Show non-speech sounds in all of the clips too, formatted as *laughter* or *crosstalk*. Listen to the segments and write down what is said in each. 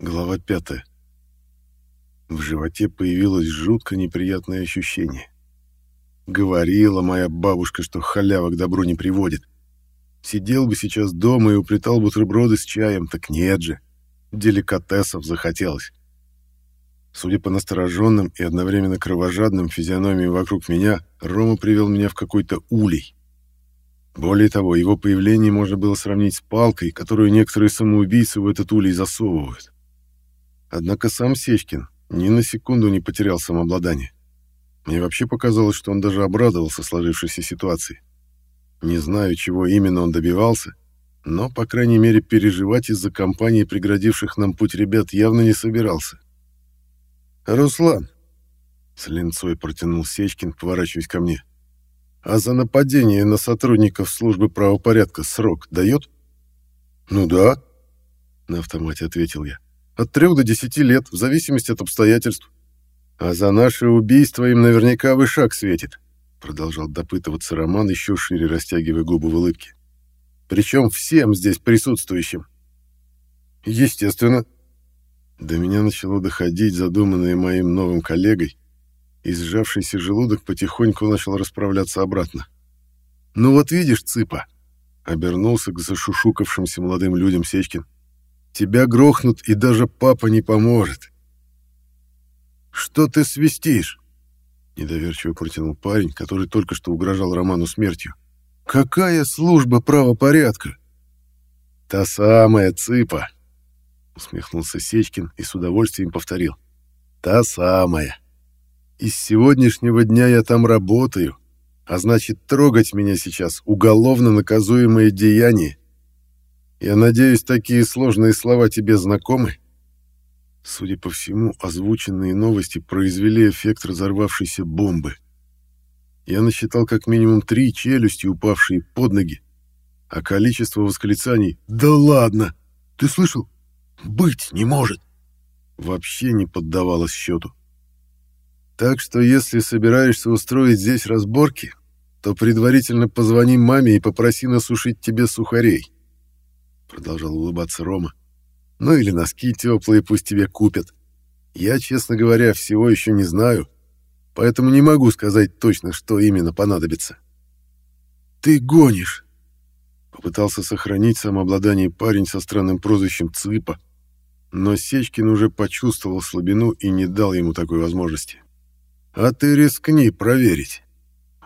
Глава пятая. В животе появилось жутко неприятное ощущение. Говорила моя бабушка, что халява к добру не приводит. Сидел бы сейчас дома и уплетал бутерброды с чаем, так нет же. Деликатесов захотелось. Судя по настороженным и одновременно кровожадным физиономиям вокруг меня, Рома привел меня в какой-то улей. Более того, его появление можно было сравнить с палкой, которую некоторые самоубийцы в этот улей засовывают. Однако сам Сечкин ни на секунду не потерял самообладание. Мне вообще показалось, что он даже обрадовался сложившейся ситуации. Не знаю, чего именно он добивался, но, по крайней мере, переживать из-за компании преградивших нам путь ребят явно не собирался. «Руслан!» — с линцой протянул Сечкин, поворачиваясь ко мне. «А за нападение на сотрудников службы правопорядка срок дает?» «Ну да», — на автомате ответил я. «От трех до десяти лет, в зависимости от обстоятельств. А за наше убийство им наверняка вышаг светит», — продолжал допытываться Роман, еще шире растягивая губы в улыбке. «Причем всем здесь присутствующим». «Естественно», до меня начало доходить задуманное моим новым коллегой, и сжавшийся желудок потихоньку начал расправляться обратно. «Ну вот видишь, цыпа!» — обернулся к зашушукавшимся молодым людям Сечкин. «Тебя грохнут, и даже папа не поможет!» «Что ты свистишь?» — недоверчиво протянул парень, который только что угрожал Роману смертью. «Какая служба правопорядка?» «Та самая цыпа!» усмехнулся Сечкин и с удовольствием повторил. Та самая. Из сегодняшнего дня я там работаю, а значит, трогать меня сейчас уголовно наказуемое деяние. Я надеюсь, такие сложные слова тебе знакомы? Судя по всему, озвученные новости произвели эффект разорвавшейся бомбы. Я насчитал как минимум три челюсти, упавшие под ноги, а количество восклицаний «Да ладно! Ты слышал? Быть не может. Вообще не поддавалось счету. Так что если собираешься устроить здесь разборки, то предварительно позвони маме и попроси насушить тебе сухарей. Продолжал улыбаться Рома. Ну или носки теплые пусть тебе купят. Я, честно говоря, всего еще не знаю, поэтому не могу сказать точно, что именно понадобится. Ты гонишь. Попытался сохранить самообладание парень со странным прозвищем Цыпа, но Сечкин уже почувствовал слабину и не дал ему такой возможности. «А ты рискни проверить».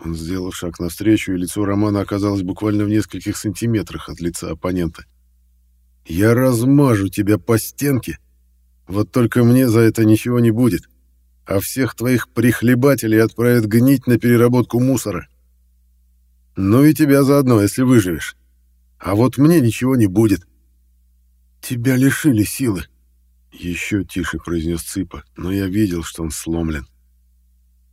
Он сделал шаг навстречу, и лицо Романа оказалось буквально в нескольких сантиметрах от лица оппонента. «Я размажу тебя по стенке. Вот только мне за это ничего не будет. А всех твоих прихлебателей отправят гнить на переработку мусора. Ну и тебя заодно, если выживешь. А вот мне ничего не будет. Тебя лишили силы. Еще тише произнес Цыпа, но я видел, что он сломлен.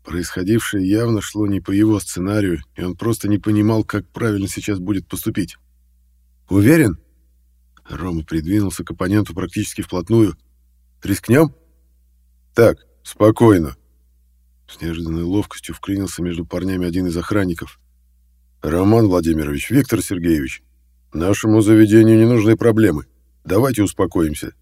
Происходившее явно шло не по его сценарию, и он просто не понимал, как правильно сейчас будет поступить. «Уверен?» Рома придвинулся к оппоненту практически вплотную. «Рискнем?» «Так, спокойно». С неожиданной ловкостью вклинился между парнями один из охранников. «Роман Владимирович, Виктор Сергеевич, нашему заведению не нужны проблемы. Давайте успокоимся.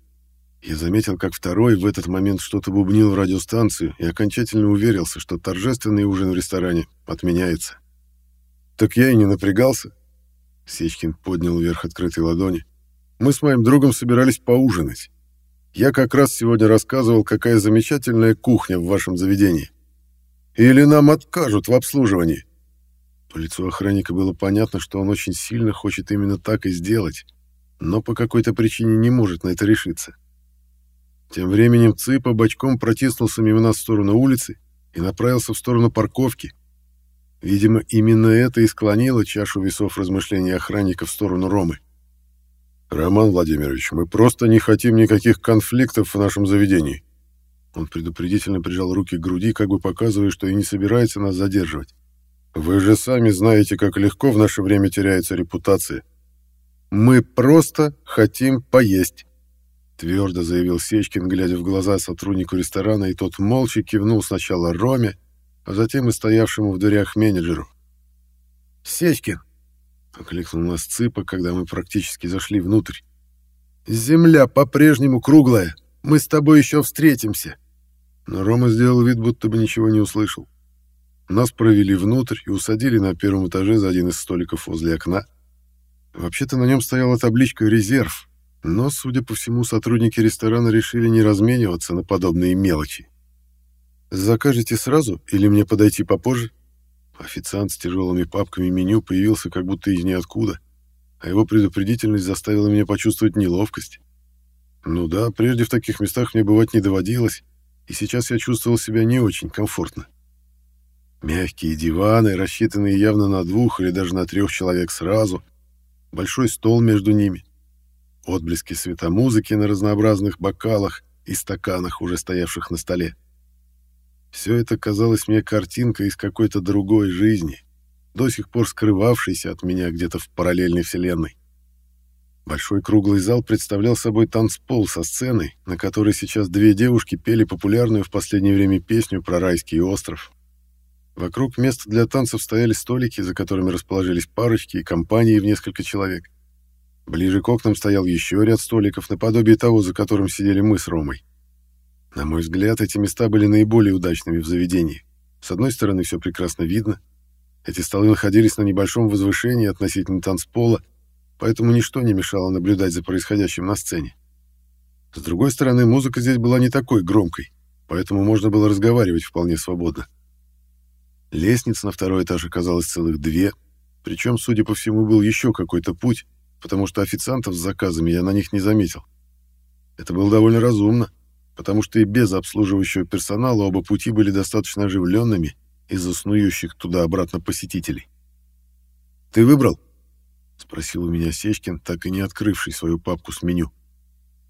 Я заметил, как второй в этот момент что-то бубнил в радиостанцию и окончательно уверился, что торжественный ужин в ресторане отменяется. «Так я и не напрягался». Сечкин поднял вверх открытой ладони. «Мы с моим другом собирались поужинать. Я как раз сегодня рассказывал, какая замечательная кухня в вашем заведении. Или нам откажут в обслуживании?» По лицу охранника было понятно, что он очень сильно хочет именно так и сделать, но по какой-то причине не может на это решиться. Тем временем Цыпа бочком протиснулся мимо нас в сторону улицы и направился в сторону парковки. Видимо, именно это и склонило чашу весов размышлений охранника в сторону Ромы. «Роман Владимирович, мы просто не хотим никаких конфликтов в нашем заведении». Он предупредительно прижал руки к груди, как бы показывая, что и не собирается нас задерживать. «Вы же сами знаете, как легко в наше время теряется репутация. Мы просто хотим поесть». Твердо заявил Сечкин, глядя в глаза сотруднику ресторана, и тот молча кивнул сначала Роме, а затем и стоявшему в дверях менеджеру. «Сечкин!» — окликнул нас Цыпа, когда мы практически зашли внутрь. «Земля по-прежнему круглая, Мы с тобой еще встретимся!» Но Рома сделал вид, будто бы ничего не услышал. Нас провели внутрь и усадили на первом этаже за один из столиков возле окна. Вообще-то на нем стояла табличка «Резерв», но, судя по всему, сотрудники ресторана решили не размениваться на подобные мелочи. «Закажете сразу или мне подойти попозже?» Официант с тяжелыми папками меню появился как будто из ниоткуда, а его предупредительность заставила меня почувствовать неловкость. Ну да, прежде в таких местах мне бывать не доводилось, и сейчас я чувствовал себя не очень комфортно. Мягкие диваны, рассчитанные явно на двух или даже на трех человек сразу, большой стол между ними, отблески светомузыки на разнообразных бокалах и стаканах, уже стоявших на столе. Все это казалось мне картинкой из какой-то другой жизни, до сих пор скрывавшейся от меня где-то в параллельной вселенной. Большой круглый зал представлял собой танцпол со сценой, на которой сейчас две девушки пели популярную в последнее время песню про райский остров. Вокруг места для танцев стояли столики, за которыми расположились парочки и компании в несколько человек. Ближе к окнам стоял еще ряд столиков, наподобие того, за которым сидели мы с Ромой. На мой взгляд, эти места были наиболее удачными в заведении. С одной стороны, все прекрасно видно. Эти столы находились на небольшом возвышении относительно танцпола, поэтому ничто не мешало наблюдать за происходящим на сцене. С другой стороны, музыка здесь была не такой громкой, поэтому можно было разговаривать вполне свободно. Лестниц на второй этаж оказалось целых две, причем, судя по всему, был еще какой-то путь, потому что официантов с заказами я на них не заметил. Это было довольно разумно, потому что и без обслуживающего персонала оба пути были достаточно оживленными из-за снующих туда-обратно посетителей. «Ты выбрал?» — спросил у меня Сечкин, так и не открывший свою папку с меню.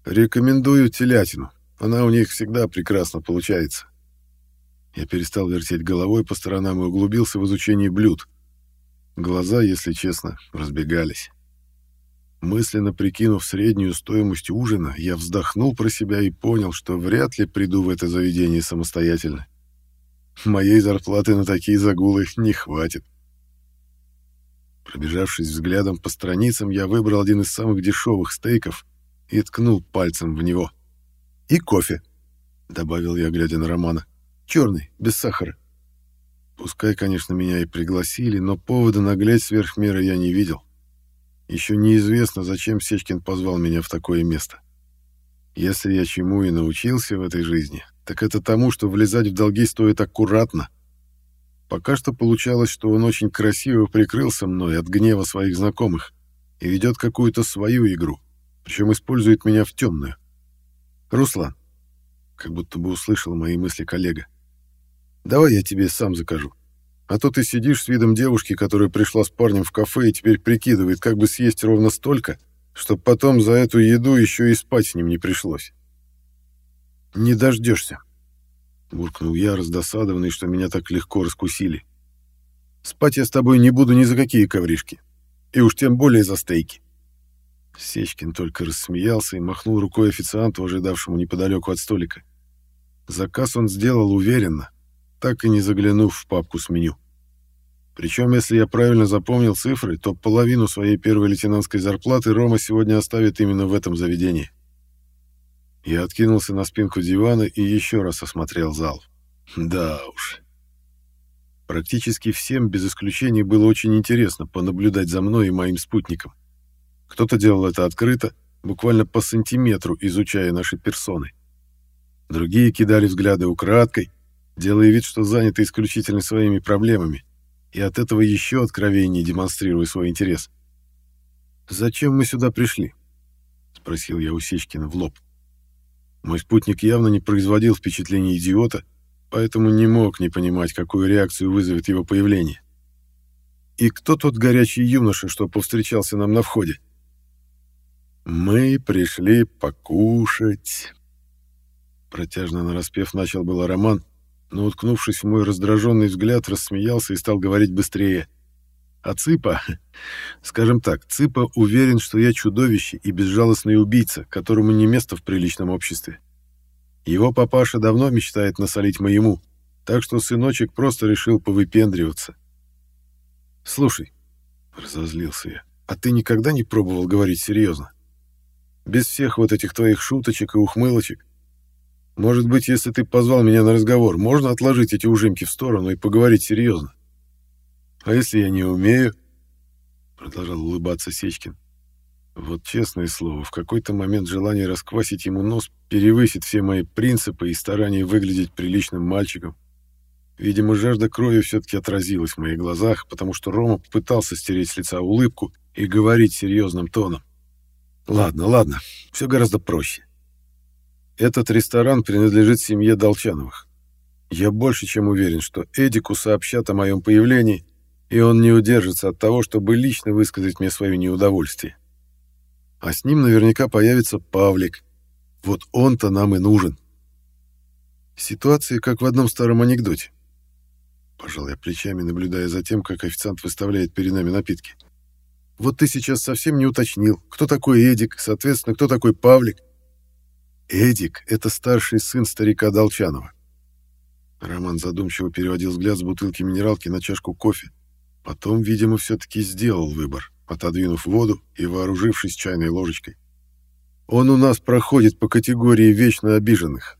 «Рекомендую телятину. Она у них всегда прекрасно получается». Я перестал вертеть головой по сторонам и углубился в изучение блюд. Глаза, если честно, разбегались. Мысленно прикинув среднюю стоимость ужина, я вздохнул про себя и понял, что вряд ли приду в это заведение самостоятельно. Моей зарплаты на такие загулы не хватит. Пробежавшись взглядом по страницам, я выбрал один из самых дешевых стейков и ткнул пальцем в него. «И кофе», — добавил я, глядя на Романа. «Черный, без сахара». Пускай, конечно, меня и пригласили, но повода наглеть сверх меры я не видел. Еще неизвестно, зачем Сечкин позвал меня в такое место. Если я чему и научился в этой жизни, так это тому, что влезать в долги стоит аккуратно. Пока что получалось, что он очень красиво прикрылся мной от гнева своих знакомых и ведет какую-то свою игру, причем использует меня в темную. «Руслан», как будто бы услышал мои мысли коллега, «давай я тебе сам закажу. А то ты сидишь с видом девушки, которая пришла с парнем в кафе и теперь прикидывает, как бы съесть ровно столько, чтобы потом за эту еду еще и спать с ним не пришлось. «Не дождешься», — буркнул я, раздосадованный, что меня так легко раскусили. «Спать я с тобой не буду ни за какие ковришки, и уж тем более за стейки». Сечкин только рассмеялся и махнул рукой официанту, ожидавшему неподалеку от столика. Заказ он сделал уверенно, так и не заглянув в папку с меню. Причем, если я правильно запомнил цифры, то половину своей первой лейтенантской зарплаты Рома сегодня оставит именно в этом заведении. Я откинулся на спинку дивана и еще раз осмотрел зал. Да уж. Практически всем, без исключения, было очень интересно понаблюдать за мной и моим спутником. Кто-то делал это открыто, буквально по сантиметру изучая наши персоны. Другие кидали взгляды украдкой, делая вид, что заняты исключительно своими проблемами, и от этого еще откровеннее демонстрируя свой интерес. «Зачем мы сюда пришли?» — спросил я у Сечкина в лоб. Мой спутник явно не производил впечатления идиота, поэтому не мог не понимать, какую реакцию вызовет его появление. «И кто тот горячий юноша, что повстречался нам на входе?» «Мы пришли покушать», — протяжно нараспев начал было роман, но, уткнувшись в мой раздраженный взгляд, рассмеялся и стал говорить быстрее. А Цыпа, *laughs* скажем так, Цыпа уверен, что я чудовище и безжалостный убийца, которому не место в приличном обществе. Его папаша давно мечтает насолить моему, так что сыночек просто решил повыпендриваться. «Слушай», — разозлился я, — «а ты никогда не пробовал говорить серьезно? Без всех вот этих твоих шуточек и ухмылочек. Может быть, если ты позвал меня на разговор, можно отложить эти ужимки в сторону и поговорить серьезно? А если я не умею? Продолжал улыбаться Сечкин. Вот честное слово, в какой-то момент желание расквасить ему нос перевысит все мои принципы и старания выглядеть приличным мальчиком. Видимо, жажда крови все-таки отразилась в моих глазах, потому что Рома пытался стереть с лица улыбку и говорить серьезным тоном. «Ладно, ладно, все гораздо проще. Этот ресторан принадлежит семье Долчановых. Я больше чем уверен, что Эдику сообщат о моем появлении, и он не удержится от того, чтобы лично высказать мне свое неудовольствие. А с ним наверняка появится Павлик. Вот он-то нам и нужен. Ситуация как в одном старом анекдоте. Пожал я плечами, наблюдая за тем, как официант выставляет перед нами напитки. Вот ты сейчас совсем не уточнил, кто такой Эдик, соответственно, кто такой Павлик. Эдик — это старший сын старика Долчанова. Роман задумчиво переводил взгляд с бутылки минералки на чашку кофе. Потом, видимо, все-таки сделал выбор, отодвинув воду и вооружившись чайной ложечкой. Он у нас проходит по категории вечно обиженных.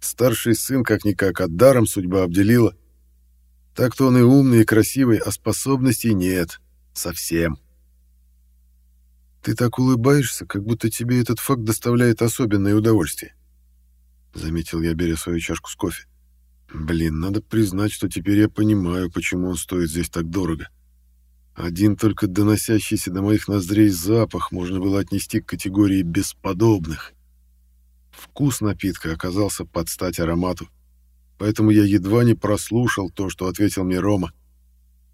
Старший сын, как-никак, от даром судьба обделила, так-то он и умный, и красивый, а способностей нет. Совсем. Ты так улыбаешься, как будто тебе этот факт доставляет особенное удовольствие. Заметил я, беря свою чашку с кофе. Блин, надо признать, что теперь я понимаю, почему он стоит здесь так дорого. Один только доносящийся до моих ноздрей запах можно было отнести к категории бесподобных. Вкус напитка оказался под стать аромату поэтому я едва не прослушал то, что ответил мне Рома.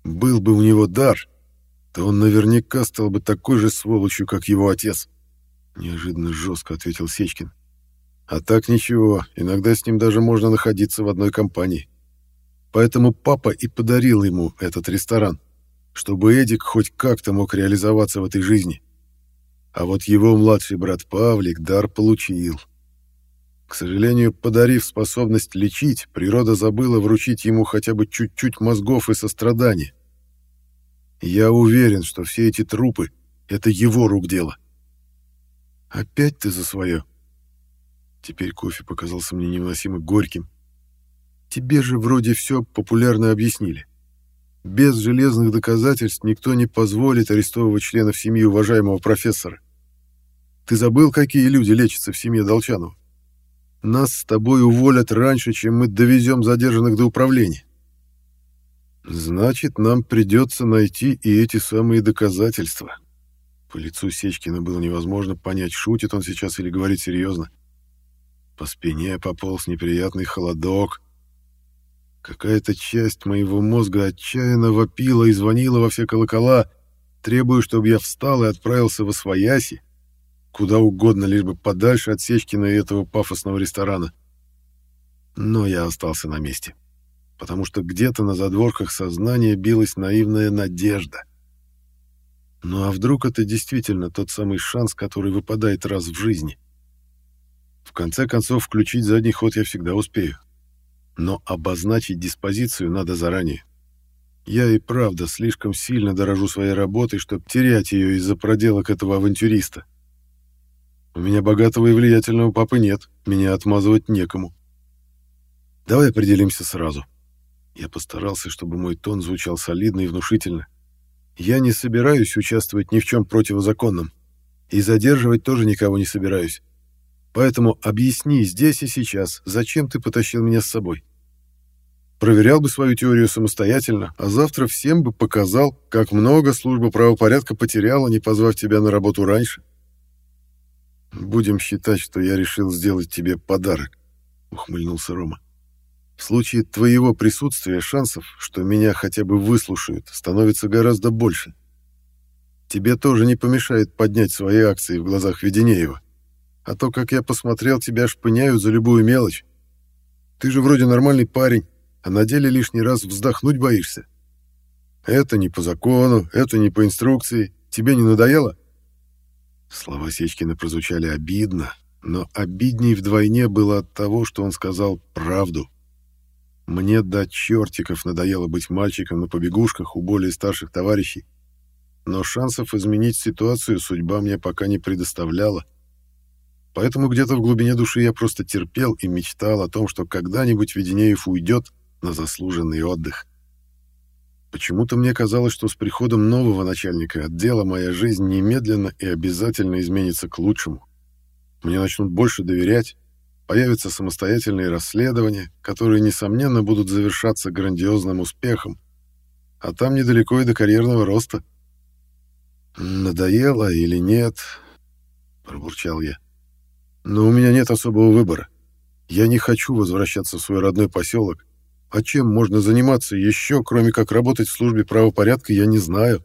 Был бы у него дар, то он наверняка стал бы такой же сволочью, как его отец. Неожиданно жестко ответил Сечкин. А так ничего, иногда с ним даже можно находиться в одной компании. Поэтому папа и подарил ему этот ресторан, чтобы Эдик хоть как-то мог реализоваться в этой жизни. А вот его младший брат Павлик дар получил. К сожалению, подарив способность лечить, природа забыла вручить ему хотя бы чуть-чуть мозгов и сострадания. Я уверен, что все эти трупы — это его рук дело. Опять ты за свое. Теперь кофе показался мне невыносимо горьким. Тебе же вроде все популярно объяснили. Без железных доказательств никто не позволит арестовывать членов семьи уважаемого профессора. Ты забыл, какие люди лечатся в семье Долчанова? Нас с тобой уволят раньше, чем мы довезем задержанных до управления. Значит, нам придется найти и эти самые доказательства. По лицу Сечкина было невозможно понять, шутит он сейчас или говорит серьезно. По спине пополз неприятный холодок. Какая-то часть моего мозга отчаянно вопила и звонила во все колокола, требуя, чтобы я встал и отправился во свояси, Куда угодно, лишь бы подальше от Сечкина и этого пафосного ресторана. Но я остался на месте, потому что где-то на задворках сознания билась наивная надежда. Ну а вдруг это действительно тот самый шанс, который выпадает раз в жизни? В конце концов, включить задний ход я всегда успею. Но обозначить диспозицию надо заранее. Я и правда слишком сильно дорожу своей работой, чтобы терять ее из-за проделок этого авантюриста. У меня богатого и влиятельного папы нет, меня отмазывать некому. Давай определимся сразу. Я постарался, чтобы мой тон звучал солидно и внушительно. Я не собираюсь участвовать ни в чем противозаконном. И задерживать тоже никого не собираюсь. Поэтому объясни здесь и сейчас, зачем ты потащил меня с собой. Проверял бы свою теорию самостоятельно, а завтра всем бы показал, как много служба правопорядка потеряла, не позвав тебя на работу раньше. «Будем считать, что я решил сделать тебе подарок», — ухмыльнулся Рома. «В случае твоего присутствия шансов, что меня хотя бы выслушают, становится гораздо больше. Тебе тоже не помешает поднять свои акции в глазах Веденеева. А то, как я посмотрел, тебя шпыняют за любую мелочь. Ты же вроде нормальный парень, а на деле лишний раз вздохнуть боишься. Это не по закону, это не по инструкции. Тебе не надоело?» Слова Сечкина прозвучали обидно, но обидней вдвойне было от того, что он сказал правду. Мне до чертиков надоело быть мальчиком на побегушках у более старших товарищей, но шансов изменить ситуацию судьба мне пока не предоставляла. Поэтому где-то в глубине души я просто терпел и мечтал о том, что когда-нибудь Веденеев уйдет на заслуженный отдых. Почему-то мне казалось, что с приходом нового начальника отдела моя жизнь немедленно и обязательно изменится к лучшему. Мне начнут больше доверять, появятся самостоятельные расследования, которые, несомненно, будут завершаться грандиозным успехом, а там недалеко и до карьерного роста. «Надоело или нет?» — пробурчал я. «Но у меня нет особого выбора. Я не хочу возвращаться в свой родной поселок, а чем можно заниматься еще, кроме как работать в службе правопорядка, я не знаю.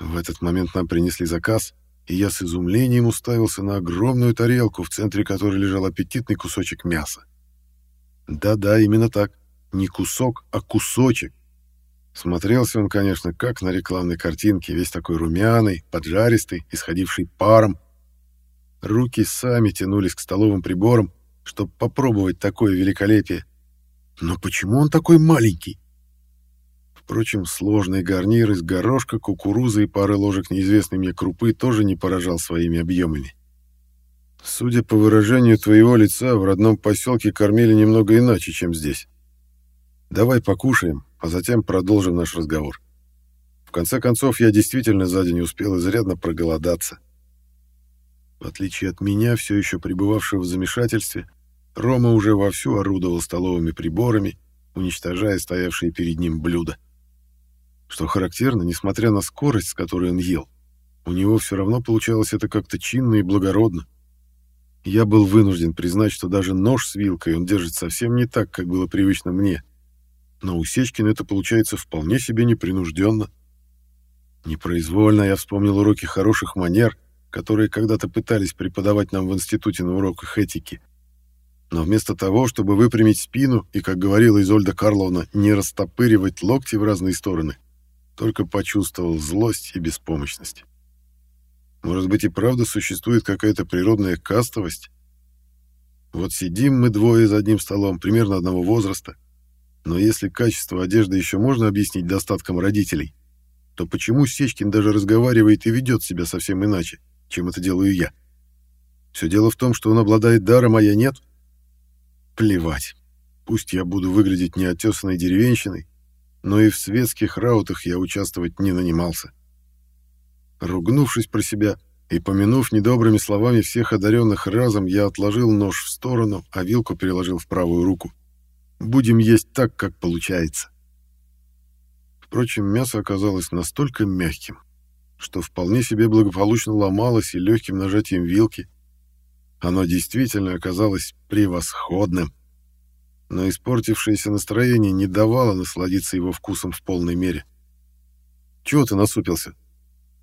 В этот момент нам принесли заказ, и я с изумлением уставился на огромную тарелку, в центре которой лежал аппетитный кусочек мяса. Да-да, именно так. Не кусок, а кусочек. Смотрелся он, конечно, как на рекламной картинке, весь такой румяный, поджаристый, исходивший паром. Руки сами тянулись к столовым приборам, чтобы попробовать такое великолепие. Но почему он такой маленький? Впрочем, сложный гарнир из горошка, кукурузы и пары ложек неизвестной мне крупы тоже не поражал своими объемами. Судя по выражению твоего лица, в родном поселке кормили немного иначе, чем здесь. Давай покушаем, а затем продолжим наш разговор. В конце концов, я действительно за день успел изрядно проголодаться. В отличие от меня, все еще пребывавшего в замешательстве, Рома уже вовсю орудовал столовыми приборами, уничтожая стоявшие перед ним блюда. Что характерно, несмотря на скорость, с которой он ел, у него все равно получалось это как-то чинно и благородно. Я был вынужден признать, что даже нож с вилкой он держит совсем не так, как было привычно мне. Но у Сечкина это получается вполне себе непринужденно. Непроизвольно я вспомнил уроки хороших манер, которые когда-то пытались преподавать нам в институте на уроках этики. Но вместо того, чтобы выпрямить спину и, как говорила Изольда Карловна, не растопыривать локти в разные стороны, только почувствовал злость и беспомощность. Может быть и правда существует какая-то природная кастовость? Вот сидим мы двое за одним столом, примерно одного возраста, но если качество одежды еще можно объяснить достатком родителей, то почему Сечкин даже разговаривает и ведет себя совсем иначе, чем это делаю я? Все дело в том, что он обладает даром, а я нет — Плевать. Пусть я буду выглядеть неотесанной деревенщиной, но и в светских раутах я участвовать не нанимался. Ругнувшись про себя и помянув недобрыми словами всех одаренных разом, я отложил нож в сторону, а вилку переложил в правую руку. Будем есть так, как получается. Впрочем, мясо оказалось настолько мягким, что вполне себе благополучно ломалось и легким нажатием вилки — оно действительно оказалось превосходным. Но испортившееся настроение не давало насладиться его вкусом в полной мере. «Чего ты насупился?»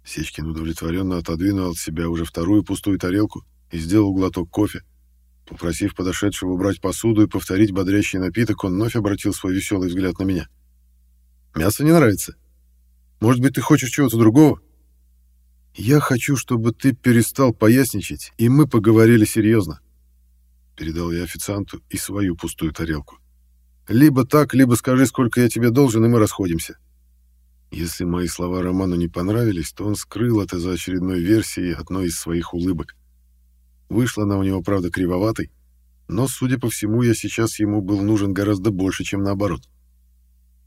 Сечкин удовлетворенно отодвинул от себя уже вторую пустую тарелку и сделал глоток кофе. Попросив подошедшего убрать посуду и повторить бодрящий напиток, он вновь обратил свой веселый взгляд на меня. «Мясо не нравится? Может быть, ты хочешь чего-то другого?» «Я хочу, чтобы ты перестал поясничать, и мы поговорили серьезно», — передал я официанту и свою пустую тарелку. «Либо так, либо скажи, сколько я тебе должен, и мы расходимся». Если мои слова Роману не понравились, то он скрыл это за очередной версией одной из своих улыбок. Вышла она у него, правда, кривоватой, но, судя по всему, я сейчас ему был нужен гораздо больше, чем наоборот.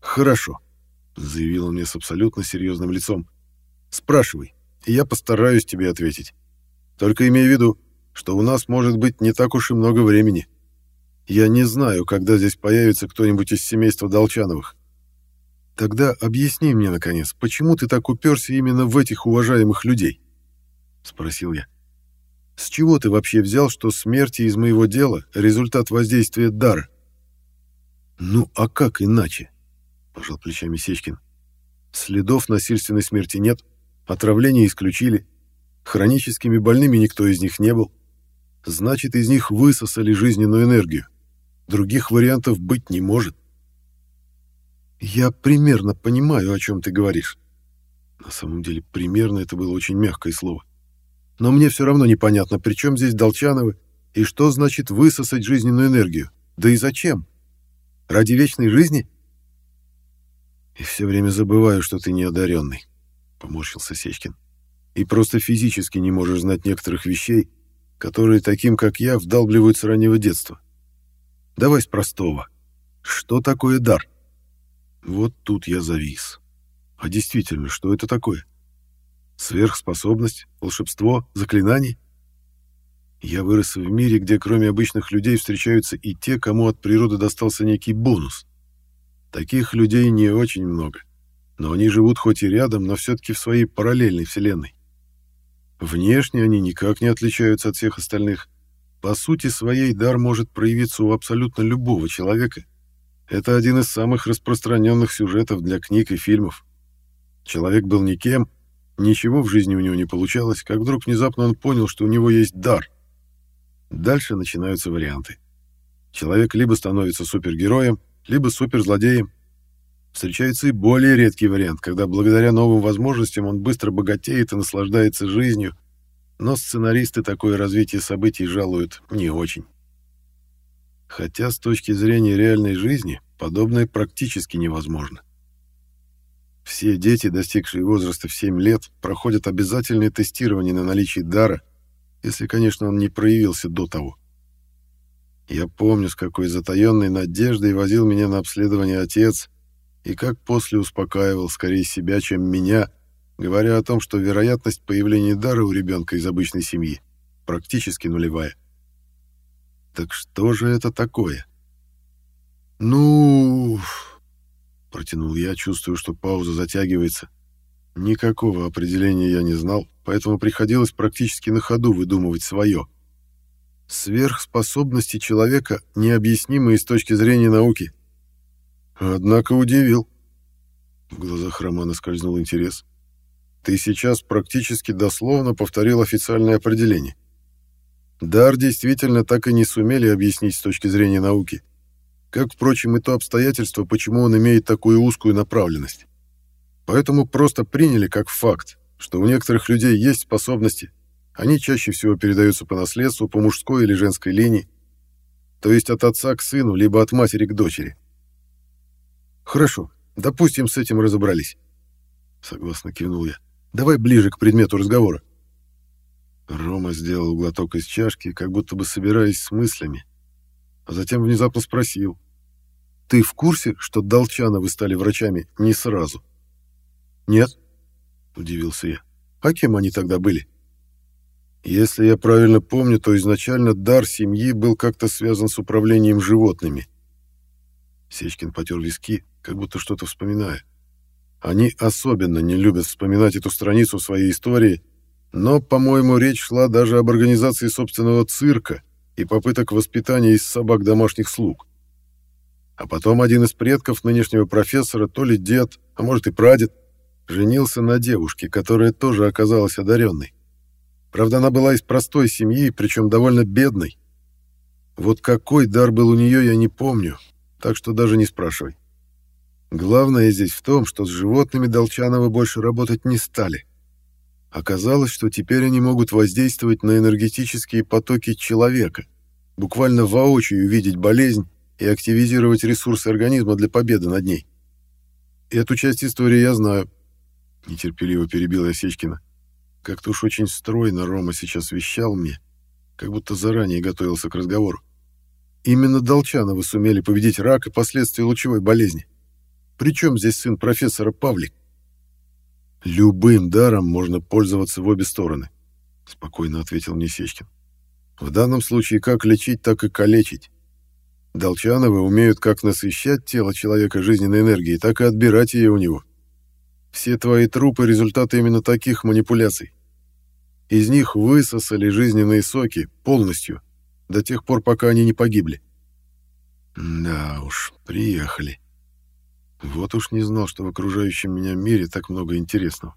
«Хорошо», — заявил он мне с абсолютно серьезным лицом. «Спрашивай» и я постараюсь тебе ответить. Только имей в виду, что у нас может быть не так уж и много времени. Я не знаю, когда здесь появится кто-нибудь из семейства Долчановых. Тогда объясни мне, наконец, почему ты так уперся именно в этих уважаемых людей?» — спросил я. «С чего ты вообще взял, что смерти из моего дела — результат воздействия дара?» «Ну, а как иначе?» — пожал плечами Сечкин. «Следов насильственной смерти нет, Отравление исключили. Хроническими больными никто из них не был. Значит, из них высосали жизненную энергию. Других вариантов быть не может. Я примерно понимаю, о чем ты говоришь. На самом деле, примерно это было очень мягкое слово. Но мне все равно непонятно, при чем здесь Долчановы и что значит высосать жизненную энергию. Да и зачем? Ради вечной жизни? И все время забываю, что ты неодаренный поморщился Сечкин. И просто физически не можешь знать некоторых вещей, которые таким, как я, вдалбливают с раннего детства. Давай с простого. Что такое дар? Вот тут я завис. А действительно, что это такое? Сверхспособность, волшебство, заклинание? Я вырос в мире, где кроме обычных людей встречаются и те, кому от природы достался некий бонус. Таких людей не очень много, но они живут хоть и рядом, но все-таки в своей параллельной вселенной. Внешне они никак не отличаются от всех остальных. По сути своей дар может проявиться у абсолютно любого человека. Это один из самых распространенных сюжетов для книг и фильмов. Человек был никем, ничего в жизни у него не получалось, как вдруг внезапно он понял, что у него есть дар. Дальше начинаются варианты. Человек либо становится супергероем, либо суперзлодеем. Встречается и более редкий вариант, когда благодаря новым возможностям он быстро богатеет и наслаждается жизнью, но сценаристы такое развитие событий жалуют не очень. Хотя с точки зрения реальной жизни подобное практически невозможно. Все дети, достигшие возраста в 7 лет, проходят обязательное тестирование на наличие дара, если, конечно, он не проявился до того. Я помню, с какой затаенной надеждой возил меня на обследование отец, и как после успокаивал скорее себя, чем меня, говоря о том, что вероятность появления дара у ребенка из обычной семьи практически нулевая. Так что же это такое? Ну, протянул я, чувствую, что пауза затягивается. Никакого определения я не знал, поэтому приходилось практически на ходу выдумывать свое. Сверхспособности человека необъяснимые с точки зрения науки. Однако удивил. В глазах Романа скользнул интерес. Ты сейчас практически дословно повторил официальное определение. Дар действительно так и не сумели объяснить с точки зрения науки. Как, впрочем, и то обстоятельство, почему он имеет такую узкую направленность. Поэтому просто приняли как факт, что у некоторых людей есть способности. Они чаще всего передаются по наследству, по мужской или женской линии. То есть от отца к сыну, либо от матери к дочери. Хорошо, допустим, с этим разобрались. Согласно кивнул я. Давай ближе к предмету разговора. Рома сделал глоток из чашки, как будто бы собираясь с мыслями, а затем внезапно спросил. «Ты в курсе, что Долчановы стали врачами не сразу?» «Нет», — удивился я. «А кем они тогда были?» «Если я правильно помню, то изначально дар семьи был как-то связан с управлением животными». Сечкин потер виски, как будто что-то вспоминая. Они особенно не любят вспоминать эту страницу своей истории, но, по-моему, речь шла даже об организации собственного цирка и попыток воспитания из собак домашних слуг. А потом один из предков нынешнего профессора, то ли дед, а может и прадед, женился на девушке, которая тоже оказалась одаренной. Правда, она была из простой семьи, причем довольно бедной. Вот какой дар был у нее, я не помню, так что даже не спрашивай. Главное здесь в том, что с животными Долчановы больше работать не стали. Оказалось, что теперь они могут воздействовать на энергетические потоки человека, буквально воочию видеть болезнь и активизировать ресурсы организма для победы над ней. Эту часть истории я знаю, нетерпеливо перебил я Сечкина. Как-то уж очень стройно Рома сейчас вещал мне, как будто заранее готовился к разговору. Именно Долчановы сумели победить рак и последствия лучевой болезни. Причем здесь сын профессора Павлик? Любым даром можно пользоваться в обе стороны, спокойно ответил мне. В данном случае как лечить, так и калечить. Долчановы умеют как насыщать тело человека жизненной энергией, так и отбирать ее у него. Все твои трупы — результаты именно таких манипуляций. Из них высосали жизненные соки полностью, до тех пор, пока они не погибли. Да уж, приехали. Вот уж не знал, что в окружающем меня мире так много интересного.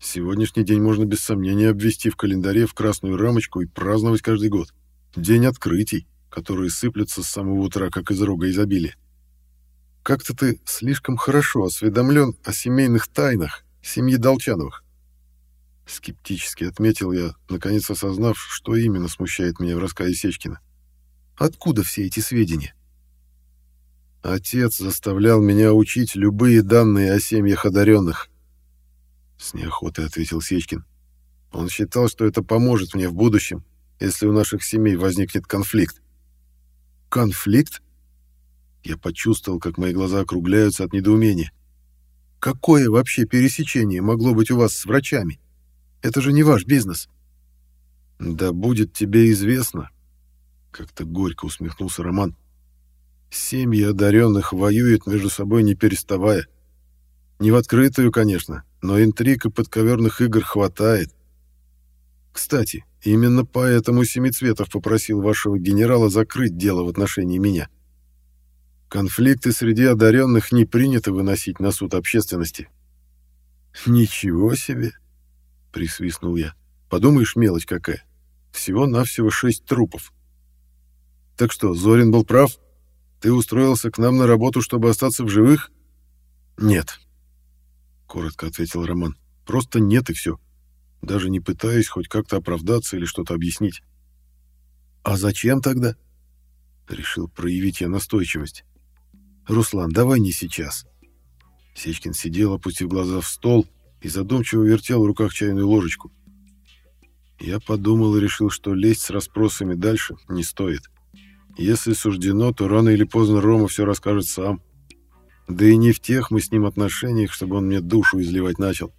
Сегодняшний день можно без сомнения обвести в календаре в красную рамочку и праздновать каждый год. День открытий, которые сыплются с самого утра, как из рога изобилия. Как-то ты слишком хорошо осведомлен о семейных тайнах семьи Долчановых. Скептически отметил я, наконец осознав, что именно смущает меня в рассказе Сечкина. Откуда все эти сведения? Отец заставлял меня учить любые данные о семьях одаренных. С неохотой ответил Сечкин. Он считал, что это поможет мне в будущем, если у наших семей возникнет конфликт. Конфликт? Я почувствовал, как мои глаза округляются от недоумения. Какое вообще пересечение могло быть у вас с врачами? Это же не ваш бизнес. Да будет тебе известно, как-то горько усмехнулся Роман. Семьи одаренных воюют между собой не переставая. Не в открытую, конечно, но интриг и подковерных игр хватает. Кстати, именно поэтому Семицветов попросил вашего генерала закрыть дело в отношении меня. — Конфликты среди одаренных не принято выносить на суд общественности. «Ничего себе!» — присвистнул я. «Подумаешь, мелочь какая. Всего-навсего шесть трупов. Так что, Зорин был прав? Ты устроился к нам на работу, чтобы остаться в живых?» «Нет», — коротко ответил Роман. «Просто нет и все. Даже не пытаясь хоть как-то оправдаться или что-то объяснить». «А зачем тогда?» — решил проявить я настойчивость. «Руслан, давай не сейчас». Сечкин сидел, опустив глаза в стол, и задумчиво вертел в руках чайную ложечку. Я подумал и решил, что лезть с расспросами дальше не стоит. Если суждено, то рано или поздно Рома все расскажет сам. Да и не в тех мы с ним отношениях, чтобы он мне душу изливать начал.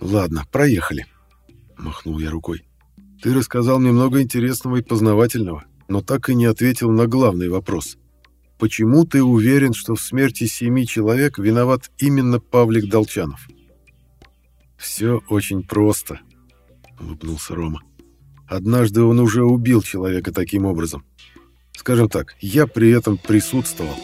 «Ладно, проехали», — махнул я рукой. «Ты рассказал мне много интересного и познавательного, но так и не ответил на главный вопрос. Почему ты уверен, что в смерти семи человек виноват именно Павлик Долчанов? Все очень просто, улыбнулся Рома. Однажды он уже убил человека таким образом. Скажем так, я при этом присутствовал.